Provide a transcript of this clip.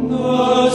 No.